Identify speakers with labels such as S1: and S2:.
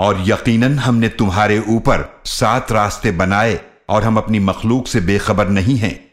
S1: और यकीनन हमने तुम्हारे ऊपर सात रास्ते बनाए और हम अपनी मखलूक से बेखबर नहीं हैं।